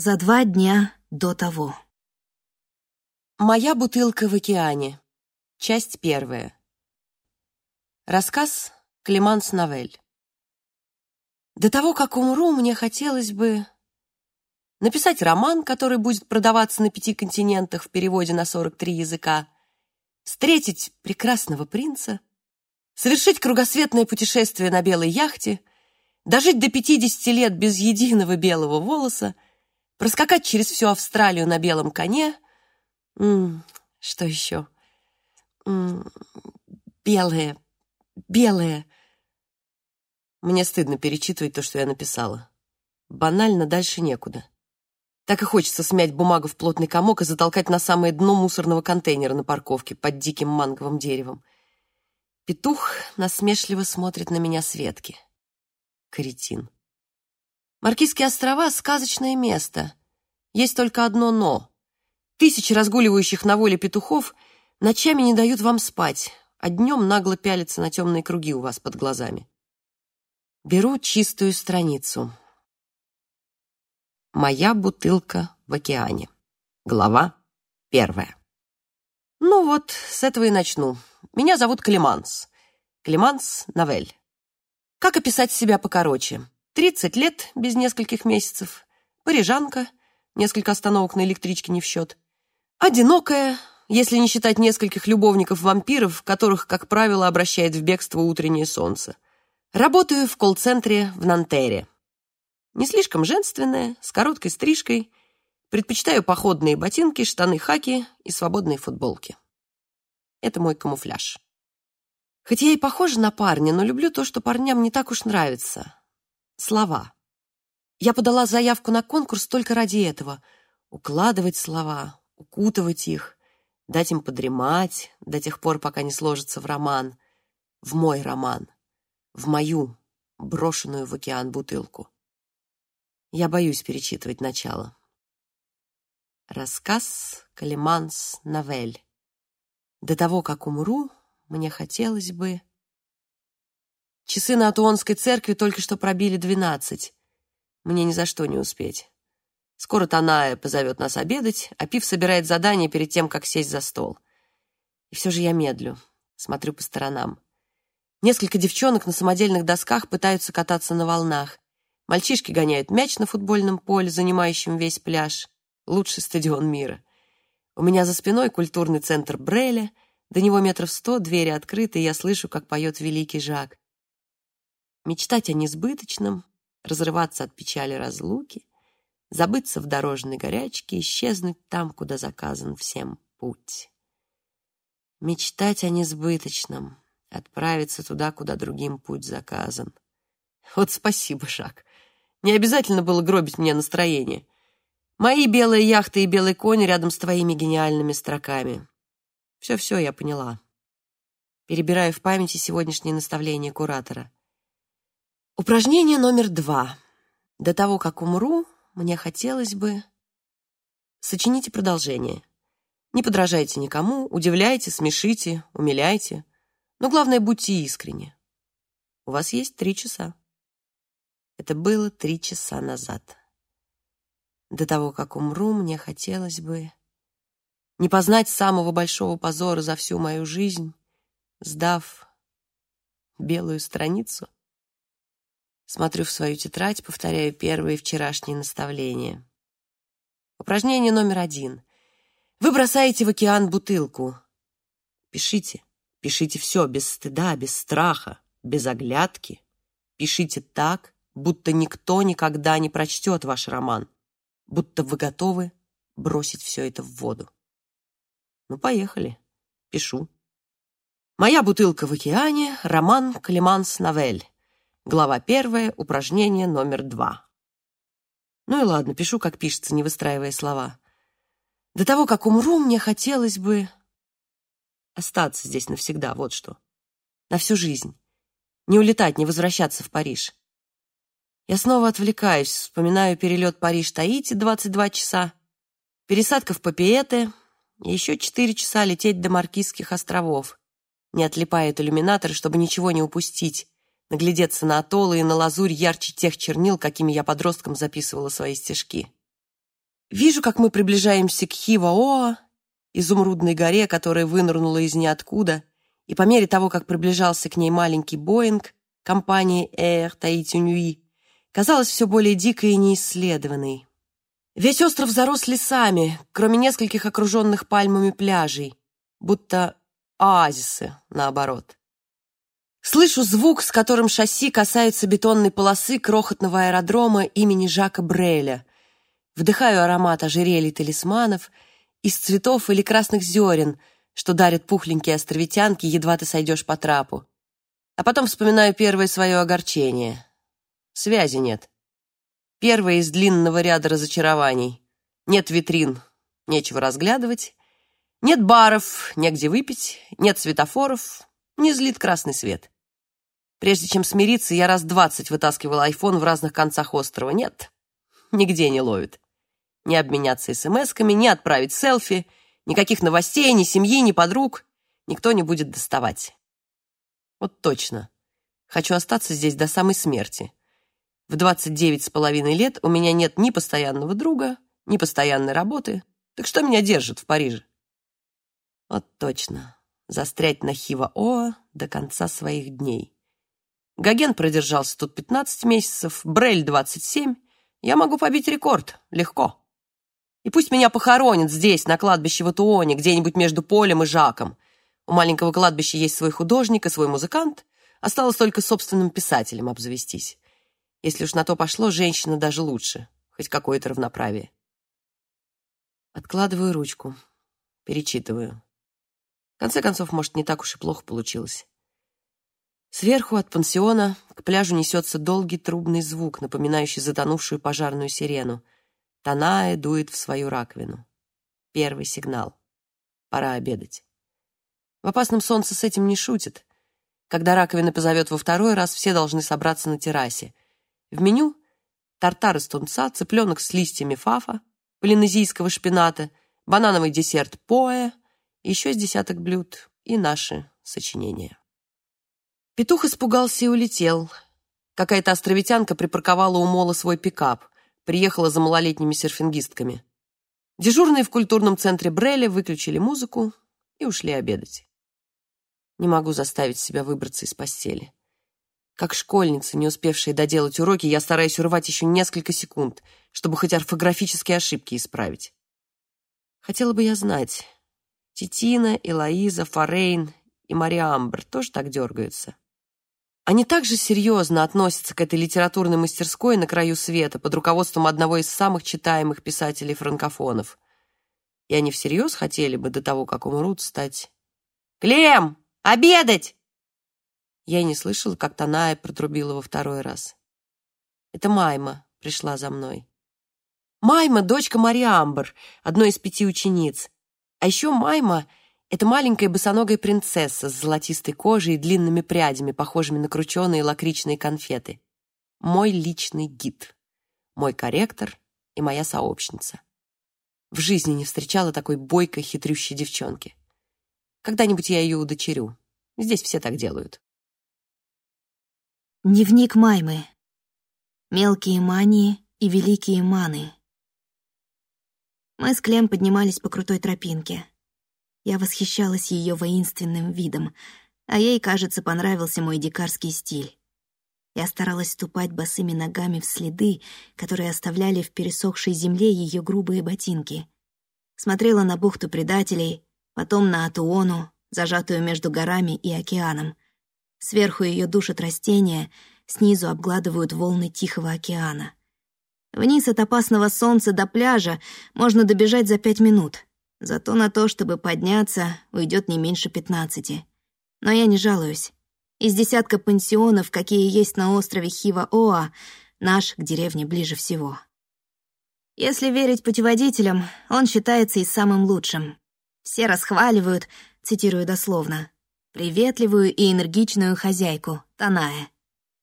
За два дня до того. Моя бутылка в океане. Часть первая. Рассказ Клеманс Новель. До того, как умру, мне хотелось бы написать роман, который будет продаваться на пяти континентах в переводе на 43 языка, встретить прекрасного принца, совершить кругосветное путешествие на белой яхте, дожить до 50 лет без единого белого волоса, проскакать через всю Австралию на белом коне. М что еще? -м, белое, белое. Мне стыдно перечитывать то, что я написала. Банально дальше некуда. Так и хочется смять бумагу в плотный комок и затолкать на самое дно мусорного контейнера на парковке под диким манговым деревом. Петух насмешливо смотрит на меня с ветки. Кретин. Маркизские острова — сказочное место. Есть только одно «но». Тысячи разгуливающих на воле петухов ночами не дают вам спать, а днем нагло пялятся на темные круги у вас под глазами. Беру чистую страницу. Моя бутылка в океане. Глава первая. Ну вот, с этого и начну. Меня зовут Клеманс. Клеманс Новель. Как описать себя покороче? 30 лет без нескольких месяцев. Парижанка, несколько остановок на электричке не в счет. Одинокая, если не считать нескольких любовников-вампиров, которых, как правило, обращает в бегство утреннее солнце. Работаю в колл-центре в Нантере. Не слишком женственная, с короткой стрижкой. Предпочитаю походные ботинки, штаны-хаки и свободные футболки. Это мой камуфляж. Хоть я и похожа на парня, но люблю то, что парням не так уж нравится слова. Я подала заявку на конкурс только ради этого. Укладывать слова, укутывать их, дать им подремать до тех пор, пока не сложится в роман. В мой роман. В мою, брошенную в океан бутылку. Я боюсь перечитывать начало. Рассказ Калиманс Новель. До того, как умру, мне хотелось бы... Часы на Атуонской церкви только что пробили двенадцать. Мне ни за что не успеть. Скоро Таная позовет нас обедать, а Пив собирает задание перед тем, как сесть за стол. И все же я медлю, смотрю по сторонам. Несколько девчонок на самодельных досках пытаются кататься на волнах. Мальчишки гоняют мяч на футбольном поле, занимающем весь пляж. Лучший стадион мира. У меня за спиной культурный центр Бреля. До него метров сто, двери открыты, и я слышу, как поет великий Жак мечтать о несбыточном, разрываться от печали разлуки, забыться в дорожной горячке, исчезнуть там, куда заказан всем путь. Мечтать о несбыточном, отправиться туда, куда другим путь заказан. Вот спасибо, Жак. Не обязательно было гробить мне настроение. Мои белые яхты и белый конь рядом с твоими гениальными строками. Все-все я поняла. Перебираю в памяти сегодняшнее наставление куратора. Упражнение номер два. До того, как умру, мне хотелось бы... Сочините продолжение. Не подражайте никому, удивляйте, смешите, умиляйте. Но главное, будьте искренни. У вас есть три часа. Это было три часа назад. До того, как умру, мне хотелось бы не познать самого большого позора за всю мою жизнь, сдав белую страницу Смотрю в свою тетрадь, повторяю первые вчерашние наставления. Упражнение номер один. Вы бросаете в океан бутылку. Пишите. Пишите все без стыда, без страха, без оглядки. Пишите так, будто никто никогда не прочтет ваш роман, будто вы готовы бросить все это в воду. Ну, поехали. Пишу. Моя бутылка в океане. Роман Клеманс Новель. Глава первая, упражнение номер два. Ну и ладно, пишу, как пишется, не выстраивая слова. До того, как умру, мне хотелось бы остаться здесь навсегда, вот что. На всю жизнь. Не улетать, не возвращаться в Париж. Я снова отвлекаюсь, вспоминаю перелет Париж-Таити 22 часа, пересадка в Папиэте и еще 4 часа лететь до Маркизских островов, не отлипая от иллюминатора, чтобы ничего не упустить, наглядеться на атоллы и на лазурь ярче тех чернил, какими я подростком записывала свои стишки. Вижу, как мы приближаемся к Хиваоа, изумрудной горе, которая вынырнула из ниоткуда, и по мере того, как приближался к ней маленький Боинг компании Air Tahiti Nui, казалось все более дикой и неисследованной. Весь остров зарос лесами, кроме нескольких окруженных пальмами пляжей, будто оазисы, наоборот. Слышу звук, с которым шасси касаются бетонной полосы крохотного аэродрома имени Жака Бреля. Вдыхаю аромат ожерелий талисманов из цветов или красных зерен, что дарят пухленькие островитянки, едва ты сойдешь по трапу. А потом вспоминаю первое свое огорчение. Связи нет. Первое из длинного ряда разочарований. Нет витрин, нечего разглядывать. Нет баров, негде выпить. Нет светофоров, не злит красный свет. Прежде чем смириться, я раз двадцать вытаскивал айфон в разных концах острова. Нет, нигде не ловит. Не обменяться смс-ками, не отправить селфи, никаких новостей, ни семьи, ни подруг. Никто не будет доставать. Вот точно. Хочу остаться здесь до самой смерти. В 29 с половиной лет у меня нет ни постоянного друга, ни постоянной работы. Так что меня держит в Париже? Вот точно. Застрять на Хива-Оа до конца своих дней. Гоген продержался тут 15 месяцев, Брель 27. Я могу побить рекорд. Легко. И пусть меня похоронят здесь, на кладбище в Атуоне, где-нибудь между Полем и Жаком. У маленького кладбища есть свой художник и свой музыкант. Осталось только собственным писателем обзавестись. Если уж на то пошло, женщина даже лучше. Хоть какое-то равноправие. Откладываю ручку. Перечитываю. В конце концов, может, не так уж и плохо получилось. Сверху от пансиона к пляжу несется долгий трубный звук, напоминающий затонувшую пожарную сирену. Таная дует в свою раковину. Первый сигнал. Пора обедать. В опасном солнце с этим не шутит. Когда раковина позовет во второй раз, все должны собраться на террасе. В меню тартар из тунца, цыпленок с листьями фафа, полинезийского шпината, банановый десерт поэ, еще с десяток блюд и наши сочинения. Петух испугался и улетел. Какая-то островитянка припарковала у мола свой пикап, приехала за малолетними серфингистками. Дежурные в культурном центре Бреля выключили музыку и ушли обедать. Не могу заставить себя выбраться из постели. Как школьница, не успевшая доделать уроки, я стараюсь урвать еще несколько секунд, чтобы хоть орфографические ошибки исправить. Хотела бы я знать, Титина, Элоиза, Форейн и Мария Амбер тоже так дергаются. Они также серьезно относятся к этой литературной мастерской на краю света под руководством одного из самых читаемых писателей-франкофонов. И они всерьез хотели бы до того, как умрут, стать... «Клем! Обедать!» Я не слышала, как Таная протрубила во второй раз. Это Майма пришла за мной. Майма — дочка Мариамбр, одной из пяти учениц. А еще Майма — это маленькая босоногая принцесса с золотистой кожей и длинными прядями, похожими на крученые лакричные конфеты. Мой личный гид, мой корректор и моя сообщница. В жизни не встречала такой бойкой, хитрющей девчонки. Когда-нибудь я ее удочерю. Здесь все так делают. Дневник Маймы. Мелкие мании и великие маны. Мы с Клем поднимались по крутой тропинке. Я восхищалась ее воинственным видом, а ей, кажется, понравился мой дикарский стиль. Я старалась ступать босыми ногами в следы, которые оставляли в пересохшей земле ее грубые ботинки. Смотрела на бухту предателей, потом на Атуону, зажатую между горами и океаном — Сверху ее душат растения, снизу обгладывают волны Тихого океана. Вниз от опасного солнца до пляжа можно добежать за пять минут. Зато на то, чтобы подняться, уйдет не меньше пятнадцати. Но я не жалуюсь. Из десятка пансионов, какие есть на острове Хива-Оа, наш к деревне ближе всего. Если верить путеводителям, он считается и самым лучшим. Все расхваливают, цитирую дословно, приветливую и энергичную хозяйку, Таная,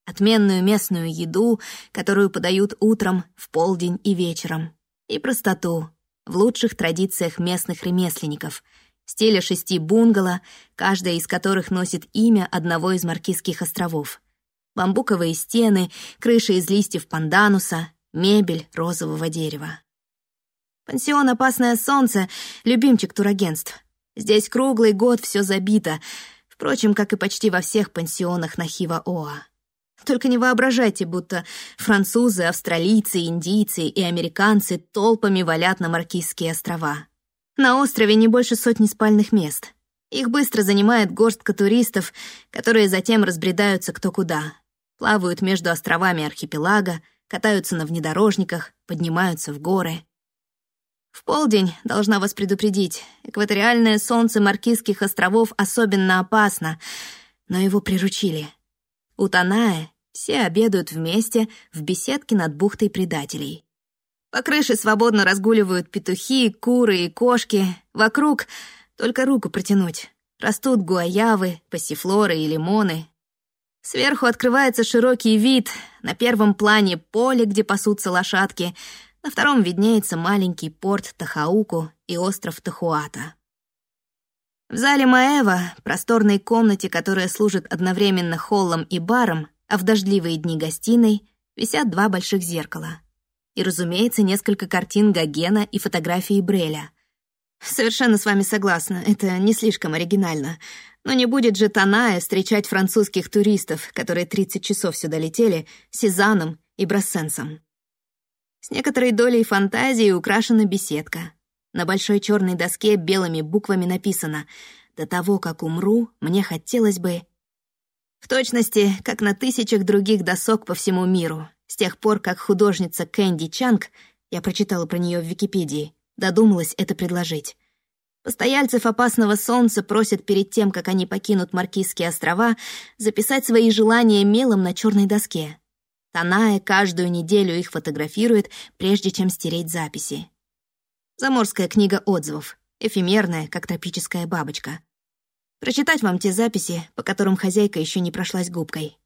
отменную местную еду, которую подают утром, в полдень и вечером, и простоту, в лучших традициях местных ремесленников, стиля шести бунгало, каждая из которых носит имя одного из Маркизских островов. Бамбуковые стены, крыши из листьев пандануса, мебель розового дерева. Пансион «Опасное солнце» — любимчик турагентств. Здесь круглый год все забито, впрочем, как и почти во всех пансионах на Хива-Оа. Только не воображайте, будто французы, австралийцы, индийцы и американцы толпами валят на Маркизские острова. На острове не больше сотни спальных мест. Их быстро занимает горстка туристов, которые затем разбредаются кто куда. Плавают между островами архипелага, катаются на внедорожниках, поднимаются в горы. В полдень, должна вас предупредить, экваториальное солнце Маркизских островов особенно опасно, но его приручили. У Таная все обедают вместе в беседке над бухтой предателей. По крыше свободно разгуливают петухи, куры и кошки. Вокруг только руку протянуть. Растут гуаявы, пассифлоры и лимоны. Сверху открывается широкий вид. На первом плане поле, где пасутся лошадки — на втором виднеется маленький порт Тахауку и остров Тахуата. В зале Маэва, просторной комнате, которая служит одновременно холлом и баром, а в дождливые дни гостиной, висят два больших зеркала. И, разумеется, несколько картин Гогена и фотографии Бреля. Совершенно с вами согласна, это не слишком оригинально. Но не будет же Таная встречать французских туристов, которые 30 часов сюда летели, Сезаном и Брассенсом. С некоторой долей фантазии украшена беседка. На большой черной доске белыми буквами написано «До того, как умру, мне хотелось бы...» В точности, как на тысячах других досок по всему миру, с тех пор, как художница Кэнди Чанг, я прочитала про нее в Википедии, додумалась это предложить. Постояльцев опасного солнца просят перед тем, как они покинут Маркизские острова, записать свои желания мелом на черной доске. Таная каждую неделю их фотографирует, прежде чем стереть записи. Заморская книга отзывов, эфемерная, как тропическая бабочка. Прочитать вам те записи, по которым хозяйка еще не прошлась губкой.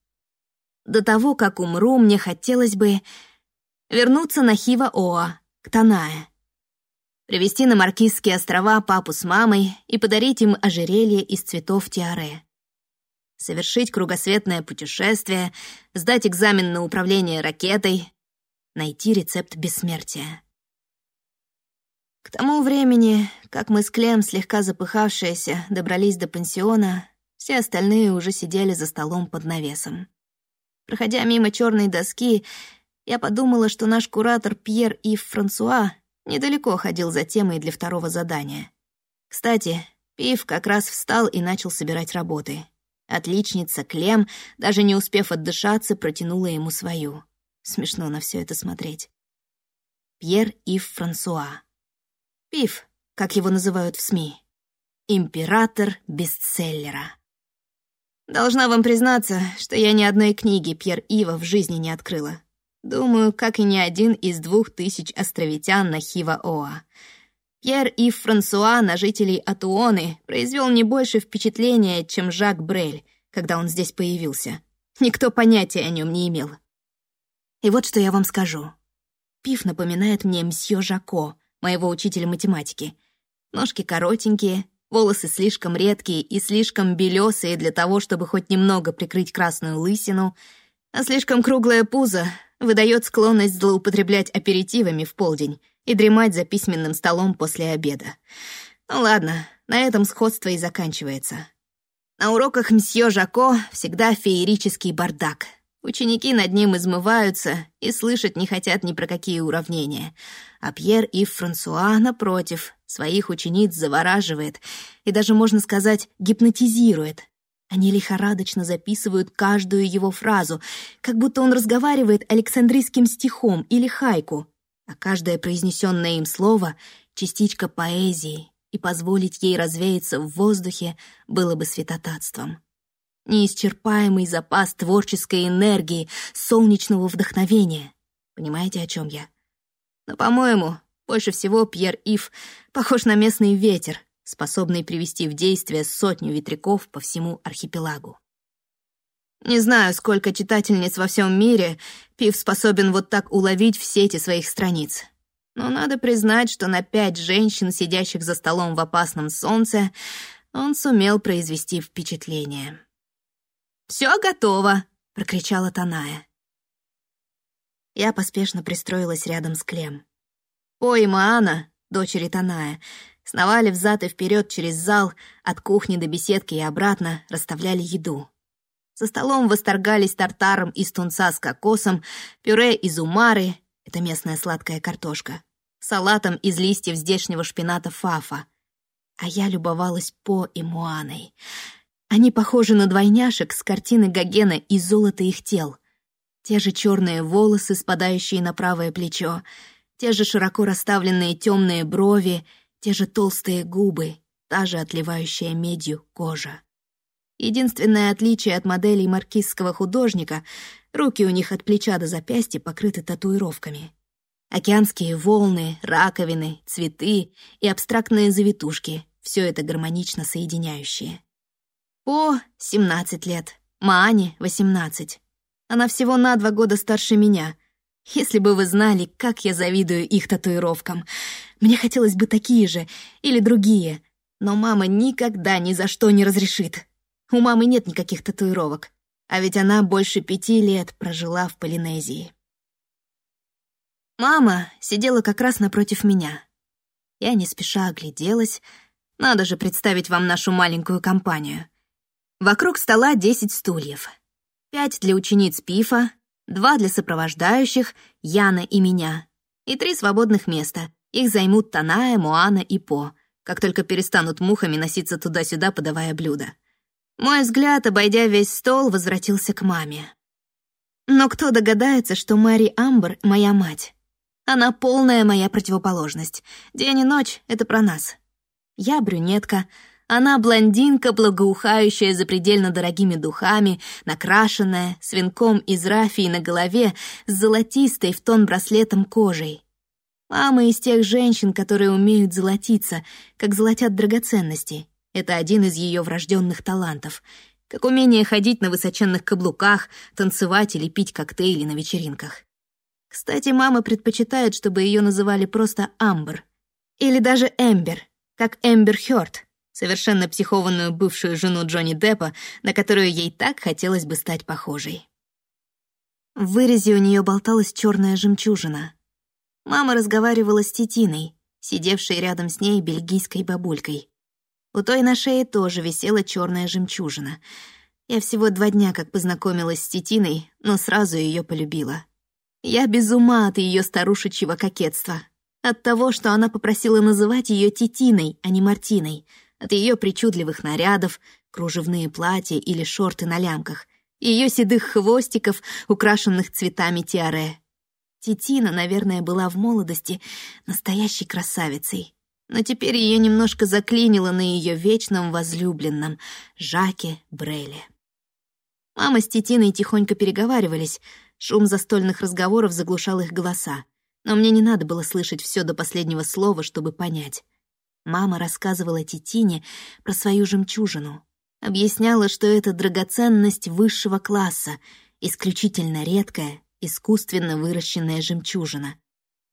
До того, как умру, мне хотелось бы вернуться на Хива-Оа, к Таная. Привезти на Маркизские острова папу с мамой и подарить им ожерелье из цветов тиаре совершить кругосветное путешествие, сдать экзамен на управление ракетой, найти рецепт бессмертия. К тому времени, как мы с Клем, слегка запыхавшиеся, добрались до пансиона, все остальные уже сидели за столом под навесом. Проходя мимо черной доски, я подумала, что наш куратор Пьер Ив Франсуа недалеко ходил за темой для второго задания. Кстати, Пив как раз встал и начал собирать работы. Отличница Клем, даже не успев отдышаться, протянула ему свою. Смешно на все это смотреть. Пьер Ив Франсуа. Пив, как его называют в СМИ. Император бестселлера. Должна вам признаться, что я ни одной книги Пьер Ива в жизни не открыла. Думаю, как и ни один из двух тысяч островитян на Хива-Оа. Пьер и Франсуа на жителей Атуоны произвел не больше впечатления, чем Жак Брель, когда он здесь появился. Никто понятия о нем не имел. И вот что я вам скажу. Пив напоминает мне мсье Жако, моего учителя математики. Ножки коротенькие, волосы слишком редкие и слишком белесые для того, чтобы хоть немного прикрыть красную лысину, а слишком круглое пузо выдает склонность злоупотреблять аперитивами в полдень и дремать за письменным столом после обеда. Ну ладно, на этом сходство и заканчивается. На уроках мсье Жако всегда феерический бардак. Ученики над ним измываются и слышать не хотят ни про какие уравнения. А Пьер и Франсуа, напротив, своих учениц завораживает и даже, можно сказать, гипнотизирует. Они лихорадочно записывают каждую его фразу, как будто он разговаривает александрийским стихом или хайку, а каждое произнесенное им слово — частичка поэзии, и позволить ей развеяться в воздухе было бы святотатством. Неисчерпаемый запас творческой энергии, солнечного вдохновения. Понимаете, о чем я? Но, по-моему, больше всего Пьер Ив похож на местный ветер, способный привести в действие сотню ветряков по всему архипелагу. Не знаю, сколько читательниц во всем мире Пив способен вот так уловить в сети своих страниц. Но надо признать, что на пять женщин, сидящих за столом в опасном солнце, он сумел произвести впечатление. «Все готово!» — прокричала Таная. Я поспешно пристроилась рядом с Клем. «Ой, Маана, дочери Таная, сновали взад и вперед через зал, от кухни до беседки и обратно, расставляли еду. За столом восторгались тартаром из тунца с кокосом, пюре из умары, это местная сладкая картошка, салатом из листьев здешнего шпината фафа. А я любовалась По и Муаной. Они похожи на двойняшек с картины Гогена и золото их тел. Те же черные волосы, спадающие на правое плечо, те же широко расставленные темные брови, те же толстые губы, та же отливающая медью кожа. Единственное отличие от моделей маркизского художника — руки у них от плеча до запястья покрыты татуировками. Океанские волны, раковины, цветы и абстрактные завитушки — все это гармонично соединяющее. По — 17 лет, Маане — 18. Она всего на два года старше меня. Если бы вы знали, как я завидую их татуировкам. Мне хотелось бы такие же или другие, но мама никогда ни за что не разрешит. У мамы нет никаких татуировок, а ведь она больше пяти лет прожила в Полинезии. Мама сидела как раз напротив меня. Я не спеша огляделась. Надо же представить вам нашу маленькую компанию. Вокруг стола десять стульев. Пять для учениц ПИФа, два для сопровождающих, Яна и меня, и три свободных места. Их займут Таная, Муана и По, как только перестанут мухами носиться туда-сюда, подавая блюда. Мой взгляд, обойдя весь стол, возвратился к маме. Но кто догадается, что Мэри Амбер — моя мать? Она полная моя противоположность. День и ночь — это про нас. Я брюнетка, она блондинка, благоухающая запредельно дорогими духами, накрашенная, с венком из рафии на голове, с золотистой в тон браслетом кожей. Мама из тех женщин, которые умеют золотиться, как золотят драгоценности. Это один из ее врожденных талантов, как умение ходить на высоченных каблуках, танцевать или пить коктейли на вечеринках. Кстати, мама предпочитает, чтобы ее называли просто Амбер. Или даже Эмбер, как Эмбер Хёрд — совершенно психованную бывшую жену Джонни Деппа, на которую ей так хотелось бы стать похожей. В вырезе у нее болталась черная жемчужина. Мама разговаривала с Титиной, сидевшей рядом с ней бельгийской бабулькой. У той на шее тоже висела черная жемчужина. Я всего два дня как познакомилась с Титиной, но сразу ее полюбила. Я без ума от ее старушечьего кокетства. От того, что она попросила называть ее Титиной, а не Мартиной — от ее причудливых нарядов, кружевные платья или шорты на лямках, ее седых хвостиков, украшенных цветами тиаре. Титина, наверное, была в молодости настоящей красавицей, но теперь ее немножко заклинило на ее вечном возлюбленном Жаке Бреле. Мама с Титиной тихонько переговаривались, шум застольных разговоров заглушал их голоса, но мне не надо было слышать все до последнего слова, чтобы понять. Мама рассказывала Титине про свою жемчужину. Объясняла, что это драгоценность высшего класса, исключительно редкая, искусственно выращенная жемчужина.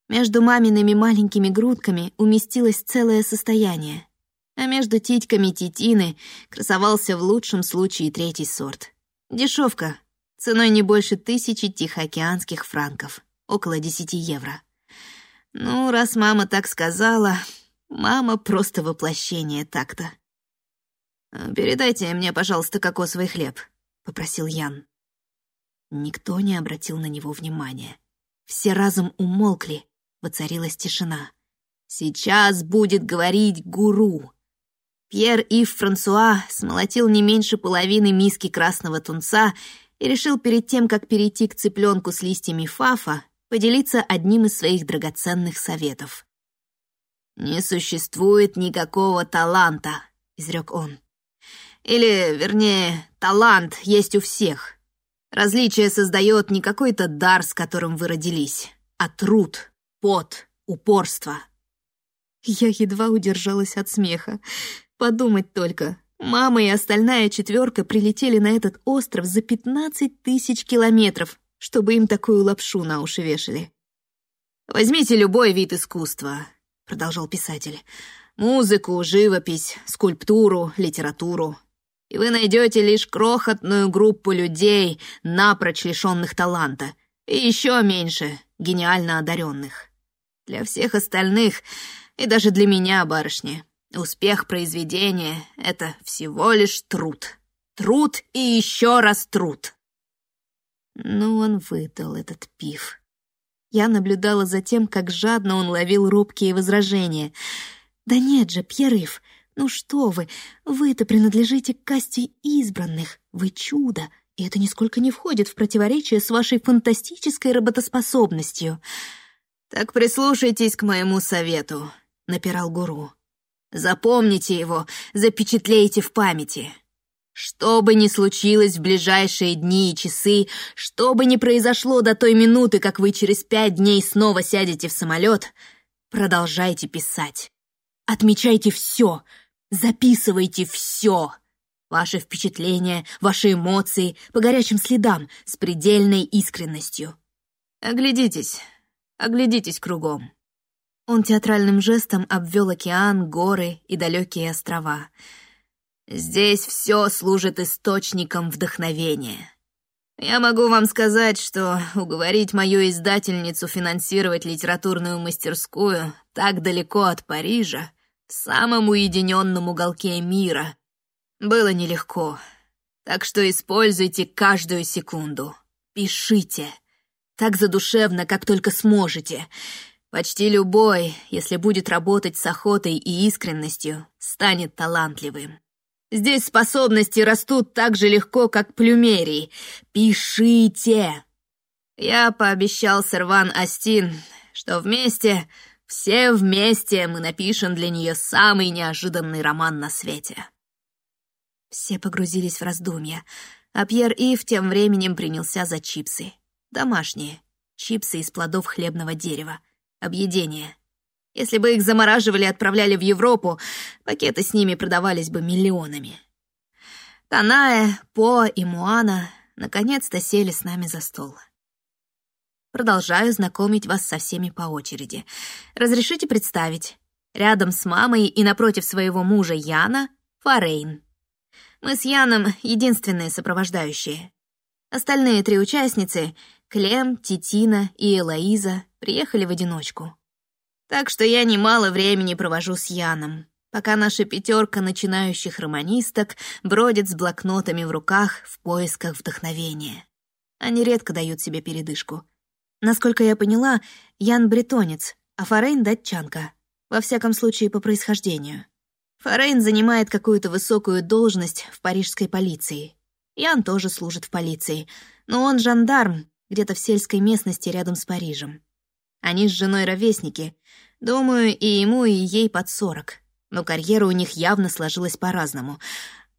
Между мамиными маленькими грудками уместилось целое состояние, а между титьками Титины красовался в лучшем случае третий сорт. Дешевка, ценой не больше тысячи тихоокеанских франков, около десяти евро. Ну, раз мама так сказала, Мама просто воплощение такта. «Передайте мне, пожалуйста, кокосовый хлеб», — попросил Ян. Никто не обратил на него внимания. Все разом умолкли, воцарилась тишина. «Сейчас будет говорить гуру!» Пьер Ив Франсуа смолотил не меньше половины миски красного тунца и решил перед тем, как перейти к цыпленку с листьями фафа, поделиться одним из своих драгоценных советов. «Не существует никакого таланта», — изрек он. «Или, вернее, талант есть у всех. Различие создает не какой-то дар, с которым вы родились, а труд, пот, упорство». Я едва удержалась от смеха. Подумать только, мама и остальная четверка прилетели на этот остров за пятнадцать тысяч километров, чтобы им такую лапшу на уши вешали. Возьмите любой вид искусства, продолжал писатель. «Музыку, живопись, скульптуру, литературу. И вы найдете лишь крохотную группу людей, напрочь лишенных таланта, и еще меньше гениально одаренных. Для всех остальных И даже для меня, барышня, успех произведения — это всего лишь труд. Труд и еще раз труд. Ну, он выдал этот пив. Я наблюдала за тем, как жадно он ловил робкие возражения. «Да нет же, Пьерыв, ну что вы, вы-то принадлежите к касте избранных, вы чудо, и это нисколько не входит в противоречие с вашей фантастической работоспособностью. Так прислушайтесь к моему совету», — напирал гуру. «Запомните его, запечатлейте в памяти. Что бы ни случилось в ближайшие дни и часы, что бы ни произошло до той минуты, как вы через пять дней снова сядете в самолет, продолжайте писать. Отмечайте все, записывайте все. Ваши впечатления, ваши эмоции по горячим следам с предельной искренностью. Оглядитесь, оглядитесь кругом. Он театральным жестом обвел океан, горы и далекие острова. Здесь все служит источником вдохновения. Я могу вам сказать, что уговорить мою издательницу финансировать литературную мастерскую так далеко от Парижа, в самом уединенном уголке мира, было нелегко. Так что используйте каждую секунду. Пишите. Так задушевно, как только сможете. Почти любой, если будет работать с охотой и искренностью, станет талантливым. Здесь способности растут так же легко, как плюмерий. Пишите. Я пообещал Серван Астин, что вместе, все вместе мы напишем для нее самый неожиданный роман на свете. Все погрузились в раздумья, а Пьер Ив тем временем принялся за чипсы. Домашние. Чипсы из плодов хлебного дерева. Объедение. Если бы их замораживали и отправляли в Европу, пакеты с ними продавались бы миллионами. Таная, По и Муана наконец-то сели с нами за стол. Продолжаю знакомить вас со всеми по очереди. Разрешите представить. Рядом с мамой и напротив своего мужа Яна — Форейн. Мы с Яном единственные сопровождающие. Остальные три участницы — Клем, Титина и Элоиза — приехали в одиночку. Так что я немало времени провожу с Яном, пока наша пятерка начинающих романисток бродит с блокнотами в руках в поисках вдохновения. Они редко дают себе передышку. Насколько я поняла, Ян — бретонец, а Форейн — датчанка. Во всяком случае, по происхождению. Форейн занимает какую-то высокую должность в парижской полиции. Ян тоже служит в полиции, но он жандарм где-то в сельской местности рядом с Парижем. Они с женой ровесники. Думаю, и ему, и ей под сорок. Но карьера у них явно сложилась по-разному.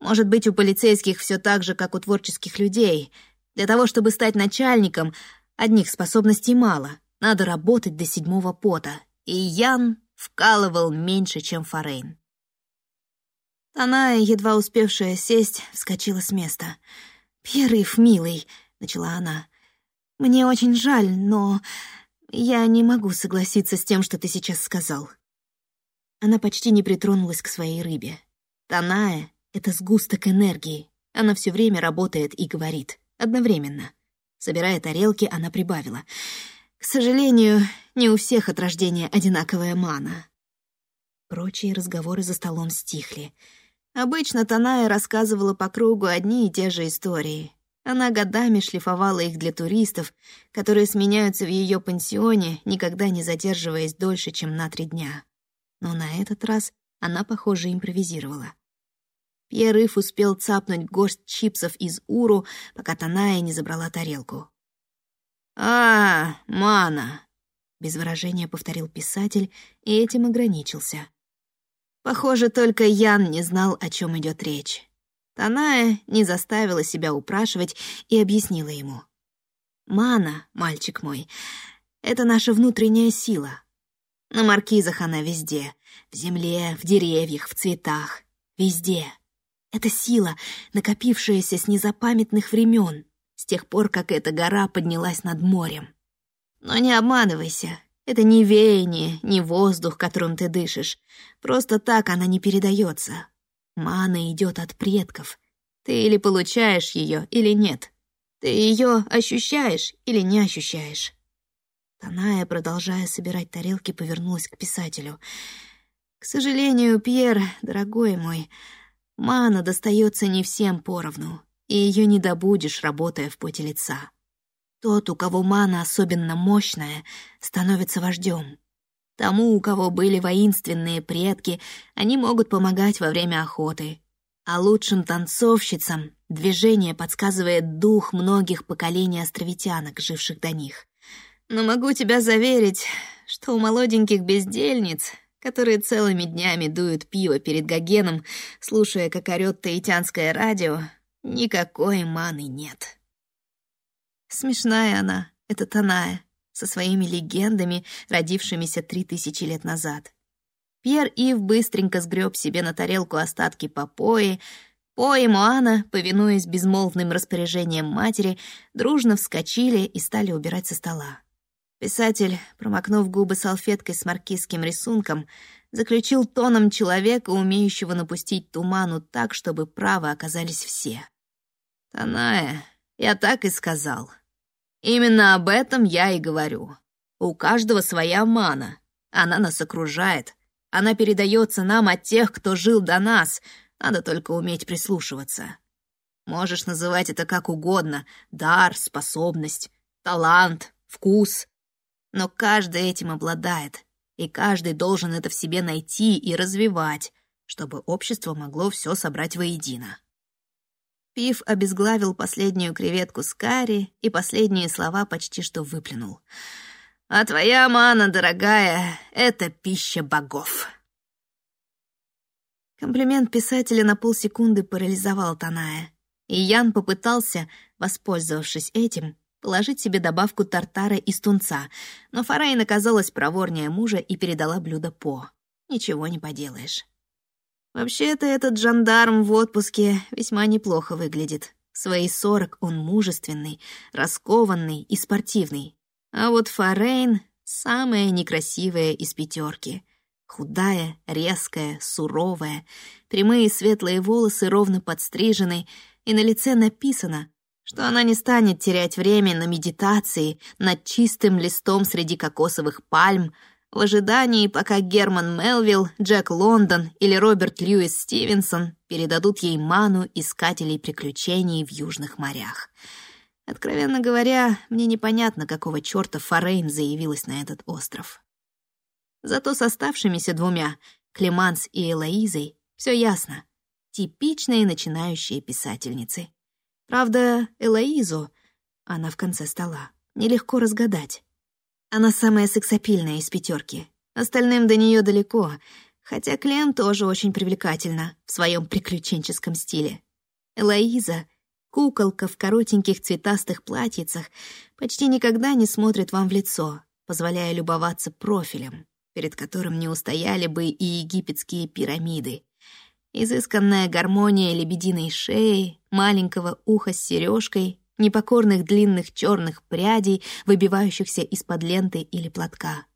Может быть, у полицейских все так же, как у творческих людей. Для того, чтобы стать начальником, одних способностей мало. Надо работать до седьмого пота. И Ян вкалывал меньше, чем Форейн. Она, едва успевшая сесть, вскочила с места. «Пьерыф, милый», — начала она, — «мне очень жаль, но я не могу согласиться с тем, что ты сейчас сказал». Она почти не притронулась к своей рыбе. Таная — это сгусток энергии. Она все время работает и говорит. Одновременно. Собирая тарелки, она прибавила. «К сожалению, не у всех от рождения одинаковая мана». Прочие разговоры за столом стихли — Обычно Таная рассказывала по кругу одни и те же истории. Она годами шлифовала их для туристов, которые сменяются в ее пансионе, никогда не задерживаясь дольше, чем на три дня. Но на этот раз она, похоже, импровизировала. Пьер Иф успел цапнуть горсть чипсов из Уру, пока Таная не забрала тарелку. «А, мана!» — без выражения повторил писатель и этим ограничился. Похоже, только Ян не знал, о чем идет речь. Таная не заставила себя упрашивать и объяснила ему. «Мана, мальчик мой, это наша внутренняя сила. На маркизах она везде. В земле, в деревьях, в цветах. Везде. Это сила, накопившаяся с незапамятных времен, с тех пор, как эта гора поднялась над морем. Но не обманывайся, это не веяние, не воздух, которым ты дышишь. Просто так она не передается. Мана идет от предков. Ты или получаешь ее, или нет. Ты ее ощущаешь или не ощущаешь. Таная, продолжая собирать тарелки, повернулась к писателю. К сожалению, Пьер, дорогой мой, мана достается не всем поровну, и ее не добудешь, работая в поте лица. Тот, у кого мана особенно мощная, становится вождем. Тому, у кого были воинственные предки, они могут помогать во время охоты. А лучшим танцовщицам движение подсказывает дух многих поколений островитянок, живших до них. Но могу тебя заверить, что у молоденьких бездельниц, которые целыми днями дуют пиво перед Гогеном, слушая, как орёт таитянское радио, никакой маны нет. Смешная она, эта Таная, со своими легендами, родившимися три тысячи лет назад. Пьер Ив быстренько сгреб себе на тарелку остатки попои, По и Моана, повинуясь безмолвным распоряжениям матери, дружно вскочили и стали убирать со стола. Писатель, промокнув губы салфеткой с маркизским рисунком, заключил тоном человека, умеющего напустить туману так, чтобы правы оказались все. «Таная, я так и сказал. Именно об этом я и говорю. У каждого своя мана. Она нас окружает. Она передается нам от тех, кто жил до нас. Надо только уметь прислушиваться. Можешь называть это как угодно. Дар, способность, талант, вкус. Но каждый этим обладает. И каждый должен это в себе найти и развивать, чтобы общество могло все собрать воедино. Пив обезглавил последнюю креветку с карри и последние слова почти что выплюнул. «А твоя мана, дорогая, — это пища богов». Комплимент писателя на полсекунды парализовал Таная, и Ян попытался, воспользовавшись этим, положить себе добавку тартара из тунца, но Фарейн оказалась проворнее мужа и передала блюдо По. Ничего не поделаешь. Вообще-то этот жандарм в отпуске весьма неплохо выглядит. В свои сорок он мужественный, раскованный и спортивный. А вот Форейн — самая некрасивая из пятерки. Худая, резкая, суровая, прямые светлые волосы ровно подстрижены, и на лице написано, что она не станет терять время на медитации над чистым листом среди кокосовых пальм, в ожидании, пока Герман Мелвилл, Джек Лондон или Роберт Льюис Стивенсон передадут ей ману искателей приключений в южных морях. Откровенно говоря, мне непонятно, какого чёрта Форейн заявилась на этот остров. Зато с оставшимися двумя, Клеманс и Элоизой, все ясно. Типичные начинающие писательницы. Правда, Элоизу, она в конце стола, нелегко разгадать. Она самая сексапильная из пятерки. Остальным до нее далеко, хотя Клем тоже очень привлекательна в своем приключенческом стиле. Элоиза, куколка в коротеньких цветастых платьицах, почти никогда не смотрит вам в лицо, позволяя любоваться профилем, перед которым не устояли бы и египетские пирамиды. Изысканная гармония лебединой шеи, маленького уха с сережкой непокорных длинных черных прядей, выбивающихся из-под ленты или платка.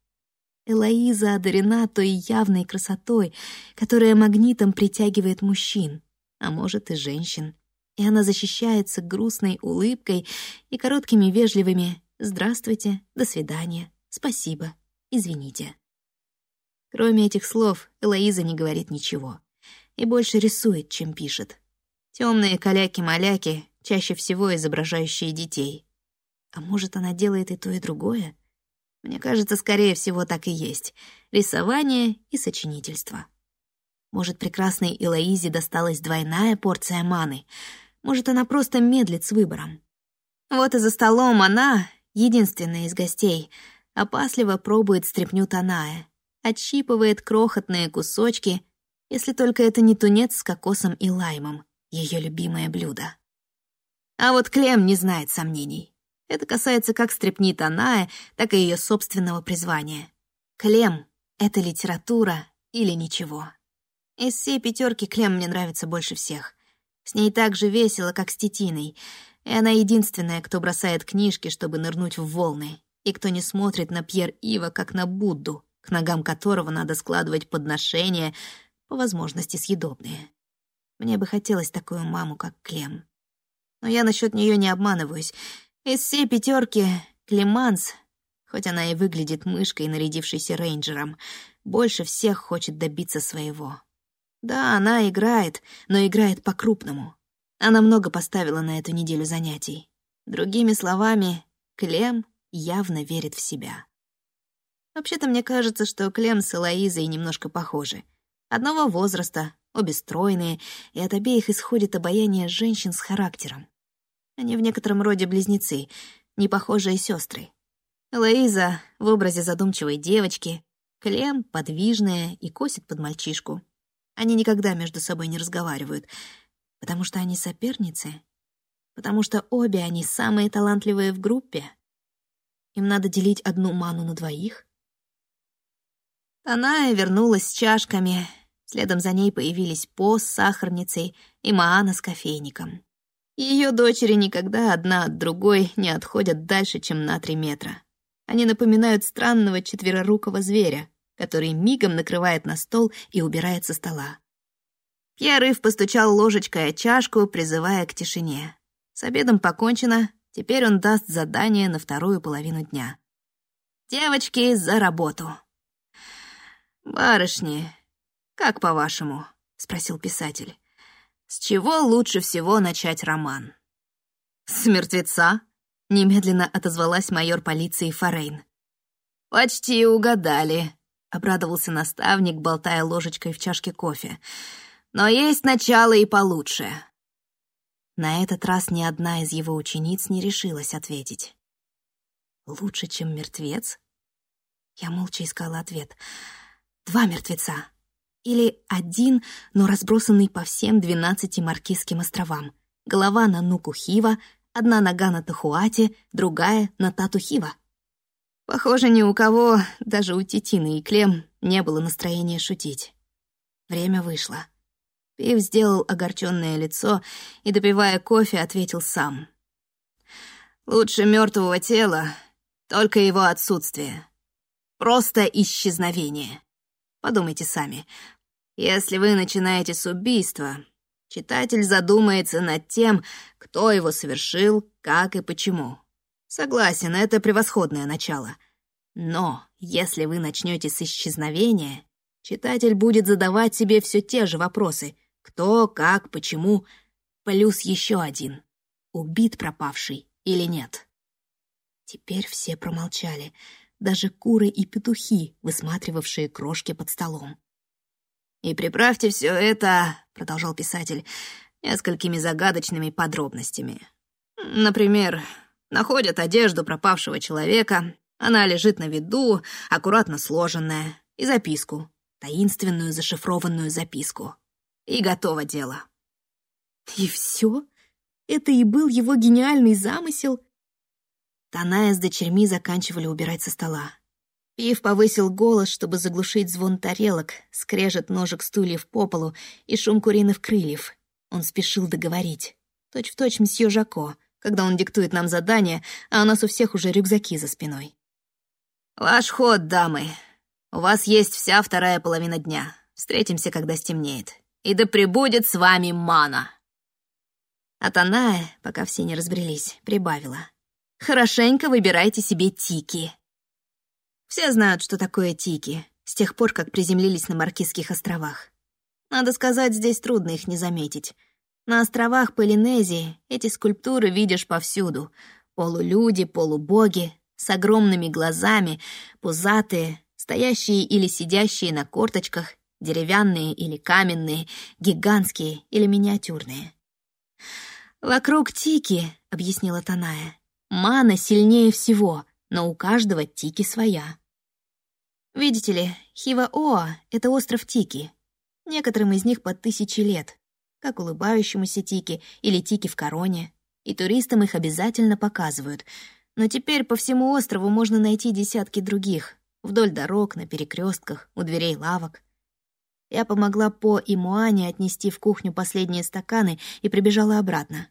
Элоиза одарена той явной красотой, которая магнитом притягивает мужчин, а может и женщин. И она защищается грустной улыбкой и короткими вежливыми «Здравствуйте», «До свидания», «Спасибо», «Извините». Кроме этих слов, Элоиза не говорит ничего. И больше рисует, чем пишет. Темные каляки-маляки, чаще всего изображающие детей. А может, она делает и то, и другое? Мне кажется, скорее всего, так и есть. Рисование и сочинительство. Может, прекрасной Элоизе досталась двойная порция маны. Может, она просто медлит с выбором. Вот и за столом она, единственная из гостей, опасливо пробует стряпню Таная, отщипывает крохотные кусочки, если только это не тунец с кокосом и лаймом, ее любимое блюдо. А вот Клем не знает сомнений. Это касается как стрепни Таная, так и ее собственного призвания. Клем — это литература или ничего. Из всей пятерки Клем мне нравится больше всех. С ней так же весело, как с Титиной, и она единственная, кто бросает книжки, чтобы нырнуть в волны, и кто не смотрит на Пьер Ива, как на Будду, к ногам которого надо складывать подношения, по возможности съедобные. Мне бы хотелось такую маму, как Клем. Но я насчет нее не обманываюсь. Из всей пятерки Клеманс, хоть она и выглядит мышкой, нарядившейся рейнджером, больше всех хочет добиться своего. Да, она играет, но играет по-крупному. Она много поставила на эту неделю занятий. Другими словами, Клем явно верит в себя. Вообще-то мне кажется, что Клем с Элоизой немножко похожи. Одного возраста, обе стройные, и от обеих исходит обаяние женщин с характером. Они в некотором роде близнецы, не похожие сестры. Элоиза в образе задумчивой девочки, Клем подвижная и косит под мальчишку. Они никогда между собой не разговаривают, потому что они соперницы, потому что обе они самые талантливые в группе. Им надо делить одну ману на двоих. Таная вернулась с чашками, следом за ней появились По с сахарницей и Маана с кофейником. Ее дочери никогда одна от другой не отходят дальше, чем на три метра. Они напоминают странного четверорукого зверя, который мигом накрывает на стол и убирает со стола. Пьер постучал ложечкой о чашку, призывая к тишине. С обедом покончено, теперь он даст задание на вторую половину дня. «Девочки, за работу!» «Барышни, как по-вашему?» — спросил писатель. «С чего лучше всего начать роман?» «С мертвеца?» — немедленно отозвалась майор полиции Форейн. «Почти угадали», — обрадовался наставник, болтая ложечкой в чашке кофе. Но есть начало и получше». На этот раз ни одна из его учениц не решилась ответить. «Лучше, чем мертвец?» Я молча искала ответ. «Два мертвеца. Или один, но разбросанный по всем двенадцати Маркизским островам. Голова на Нукухива, одна нога на Тахуате, другая на Татухива». Похоже, ни у кого, даже у Титины и Клем, не было настроения шутить. Время вышло. Пив сделал огорченное лицо и, допивая кофе, ответил сам. «Лучше мертвого тела, только его отсутствие. Просто исчезновение. Подумайте сами. Если вы начинаете с убийства, читатель задумается над тем, кто его совершил, как и почему. Согласен, это превосходное начало. Но если вы начнете с исчезновения, читатель будет задавать себе все те же вопросы. Кто, как, почему. Плюс еще один. Убит пропавший или нет. Теперь все промолчали, даже куры и петухи, высматривавшие крошки под столом. «И приправьте все это», — продолжал писатель, — несколькими загадочными подробностями. Например, находят одежду пропавшего человека, она лежит на виду, аккуратно сложенная, и записку, таинственную зашифрованную записку и готово дело. И все? Это и был его гениальный замысел? Таная с дочерьми заканчивали убирать со стола. Пив повысил голос, чтобы заглушить звон тарелок, скрежет ножек стульев по полу и шум куриных крыльев. Он спешил договорить. Точь-в-точь мсье Жако, когда он диктует нам задание, а у нас у всех уже рюкзаки за спиной. «Ваш ход, дамы. У вас есть вся вторая половина дня. Встретимся, когда стемнеет и да пребудет с вами мана!» А Таная, пока все не разбрелись, прибавила. «Хорошенько выбирайте себе тики». Все знают, что такое тики, с тех пор, как приземлились на Маркизских островах. Надо сказать, здесь трудно их не заметить. На островах Полинезии эти скульптуры видишь повсюду. Полулюди, полубоги, с огромными глазами, пузатые, стоящие или сидящие на корточках деревянные или каменные, гигантские или миниатюрные. «Вокруг тики», — объяснила Таная, — «мана сильнее всего, но у каждого тики своя». Видите ли, Хива-Оа — это остров Тики. Некоторым из них под тысячи лет, как улыбающемуся Тики или Тики в короне, и туристам их обязательно показывают. Но теперь по всему острову можно найти десятки других, вдоль дорог, на перекрестках, у дверей лавок. Я помогла По и Муане отнести в кухню последние стаканы и прибежала обратно.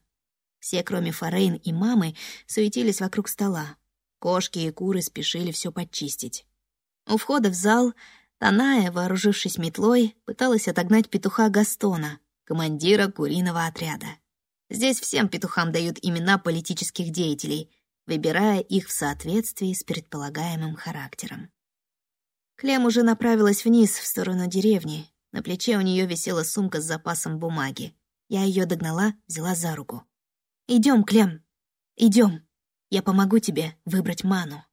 Все, кроме Форейн и мамы, суетились вокруг стола. Кошки и куры спешили все подчистить. У входа в зал Таная, вооружившись метлой, пыталась отогнать петуха Гастона, командира куриного отряда. Здесь всем петухам дают имена политических деятелей, выбирая их в соответствии с предполагаемым характером. Клем уже направилась вниз, в сторону деревни. На плече у нее висела сумка с запасом бумаги. Я ее догнала, взяла за руку. Идем, Клем, идем. Я помогу тебе выбрать ману.